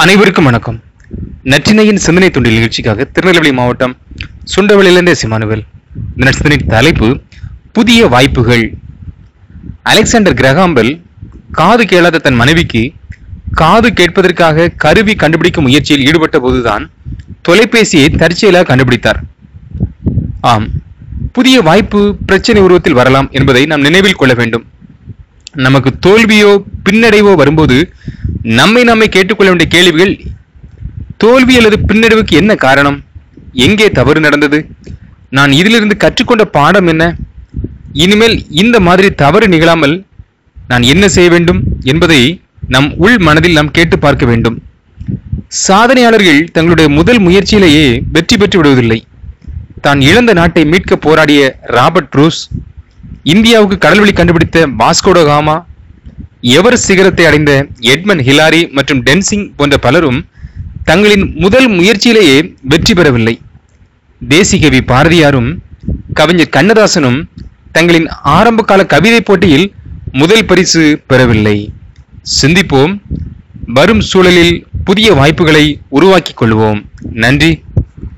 அனைவருக்கும் வணக்கம். நற்றினையின் சிந்தனை தொண்டில் நிகழ்ச்சிக்காக திருநெல்வேலி மாவட்டம் சுண்டவளியிலிருந்து சிமானுவல். இந்த நட்சத்திர தலைப்பு புதிய வாய்ப்புகள். அலெக்சாண்டர் கிரகாம்பல் காது கேளாத தன் மனைவிக்கு காது கேட்பதற்காக கருவி கண்டுபிடிக்கும் முயற்சியில் ஈடுபட்ட போதுதான் தொலைபேசியை தற்செயலாக கண்டுபிடித்தார். ஆம் புதிய வாய்ப்பு பிரச்சனை உருவத்தில் வரலாம் என்பதை நாம் நினைவில் கொள்ள வேண்டும். நமக்கு தோல்வியோ பின்னடைவோ வரும்போது நம்மை நம்மை கேட்டுக்கொள்ள வேண்டிய கேள்விகள் தோல்வி அல்லது பின்னடைவுக்கு என்ன காரணம்? எங்கே தவறு நடந்தது? நான் இதிலிருந்து கற்றுக்கொண்ட பாடம் என்ன? இனிமேல் இந்த மாதிரி தவறு நிகழாமல் நான் என்ன செய்ய வேண்டும் என்பதை நம் உள் மனதில் நாம் கேட்டு பார்க்க வேண்டும். சாதனையாளர்கள் தங்களுடைய முதல் முயற்சியிலேயே வெற்றி பெற்று விடுவதில்லை. தான் இழந்த நாட்டை மீட்க போராடிய ராபர்ட் ரூஸ் இந்தியாவுக்கு கடல்வழி கண்டுபிடித்த வாஸ்கோடோ காமா எவர் சிகரத்தை அடைந்த எட்மன் ஹிலாரி மற்றும் டென்சிங் போன்ற பலரும் தங்களின் முதல் முயற்சியிலேயே வெற்றி பெறவில்லை. தேசிகவி பாரதியாரும் கவிஞர் கண்ணதாசனும் தங்களின் ஆரம்ப கால கவிதை போட்டியில் முதல் பரிசு பெறவில்லை. சிந்திப்போம். வரும் சூழலில் புதிய வாய்ப்புகளை உருவாக்கிக் கொள்வோம். நன்றி.